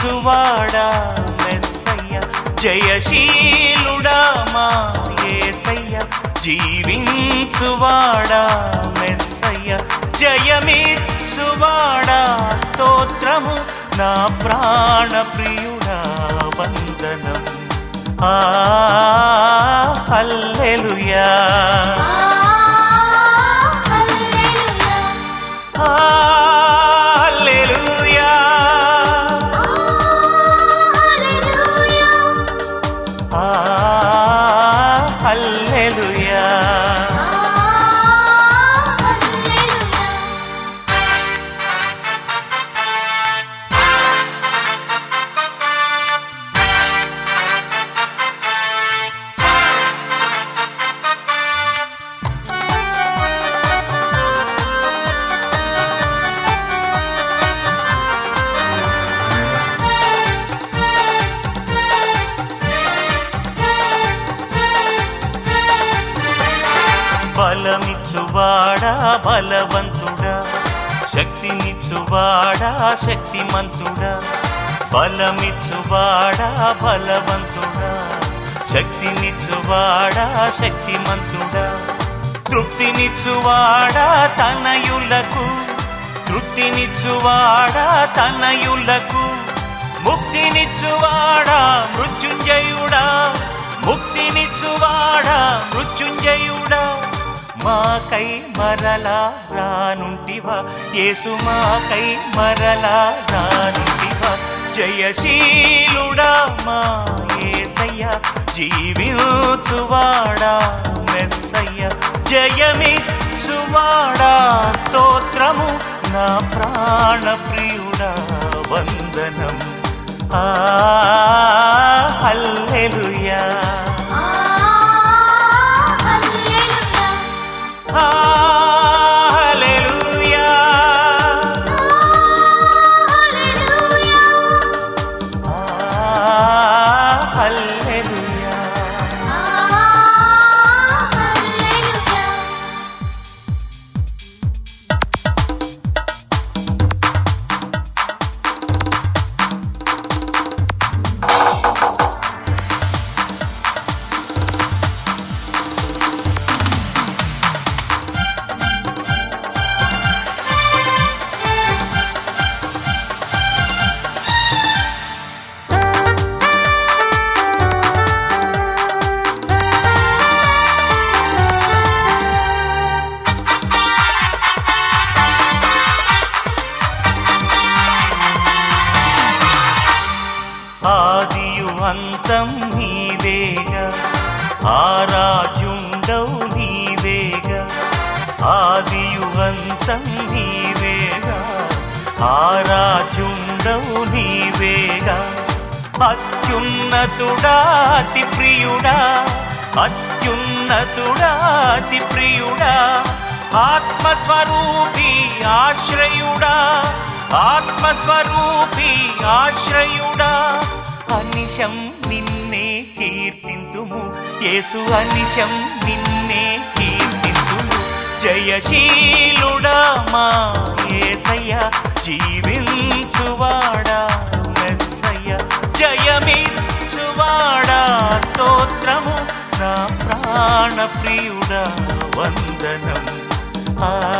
జయమిచ్చువాడా మెస్సయ్య జయశీలుడా మా యేసయ్య జీవించువాడా మెస్సయ్య జయమిచ్చువాడా స్తోత్రము నా ప్రాణ ప్రియుడా వందనం. ఆ హల్లెలుయా. బలమిచ్చువాడా బలవంతుడా? శక్తినిచ్చువాడా శక్తిమంతుడా? బలమిచ్చువాడా బలవంతుడా? శక్తినిచ్చువాడా శక్తిమంతుడా? తృప్తినిచ్చువాడా తనయులకు? తృప్తినిచ్చువాడా తనయులకు? ముక్తినిచ్చువాడా మృత్యుంజయుడా? ముక్తినిచ్చువాడా మృత్యుంజయుడా? మాకై మరలా రానుంటివా? యేసు మాకై మరలా రానుంటివా? జయశీలుడా మా ఏసయ్య జీవించువాడా మెస్సయ్య జయమి సువాడా స్తోత్రము నా ప్రాణ ప్రియుడా వందనం ఆ ఆ ఆదియు అంతం నీవేగా ఆరాధ్యుండవు నీవేగా ఆదియు అంతం నీవేగా ఆరాధ్యుండవు నీవేగా. అత్యున్నతుడా అతి ప్రియుడా అత్యున్నతుడా అతి ప్రియుడా ఆత్మస్వరూపి ఆశ్రయుడా. ఆత్మస్వరూపి ఆశ్రయుడా. అనిశం నిన్నే కీర్తింతుము. యేసు అనిశం నిన్నే కీర్తింతుము. జయశీలుడా మా ఏసయ్య జీవించువాడా మెస్సయ్య. జయమిచ్చువాడా స్తోత్రము. నా ప్రాణ ప్రియుడా వందనం ఆ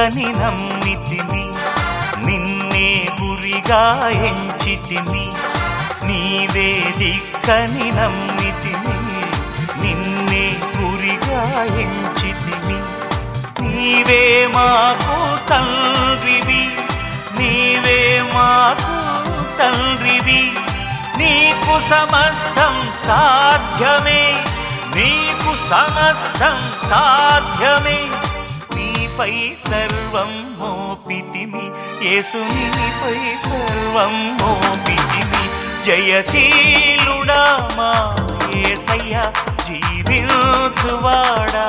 దిక్కని నమ్మితిని నిన్నే గురిగా ఎంచితిని నీవే దిక్కని నమ్మితిని నిన్నే గురిగా ఎంచితిని నీవే మాకు తండ్రివి నీవే మాకు తండ్రివి నీకు సమస్తం సాధ్యమే నీకు సమస్తం సాధ్యమే. నీపై సర్వం మోపితిమి. యేసునిపై సర్వం మోపితిమి. జయశీలుడా మా ఏసయ్య జీవించువాడా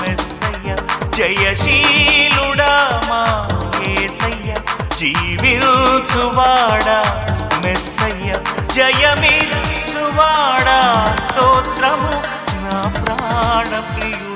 మెస్సయ్య. జయశీలుడా మా ఏసయ్య జీవించువాడా మెస్సయ్య. జయమిచ్చువాడా స్తోత్రము నా ప్రాణ ప్రియుడా